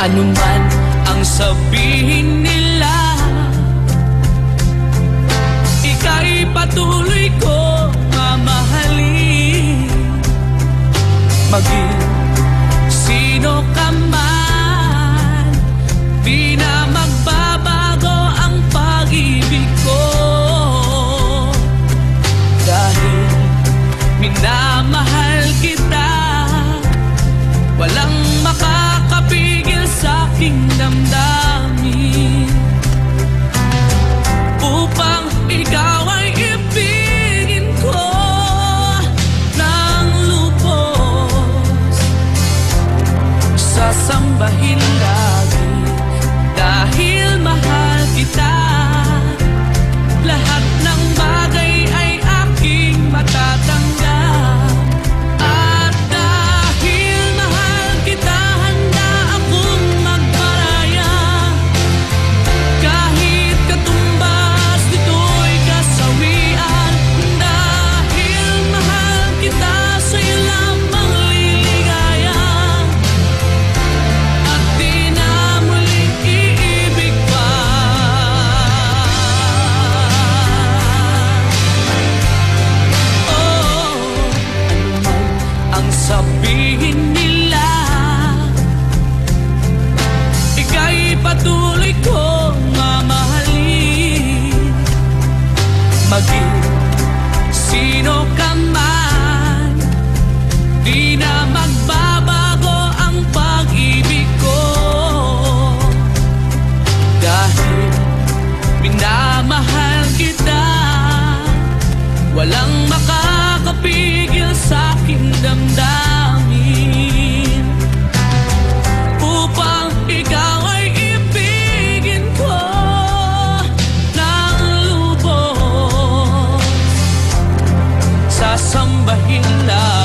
Anuman ang sabihin nila. Ika'y patuloy ko mamahalin. Maging sino ka man Di na magbabago ang pag-ibig ko. Dahil minamahal aking damdamin Upang ikaw ibigin ko ng Sasambahin lang.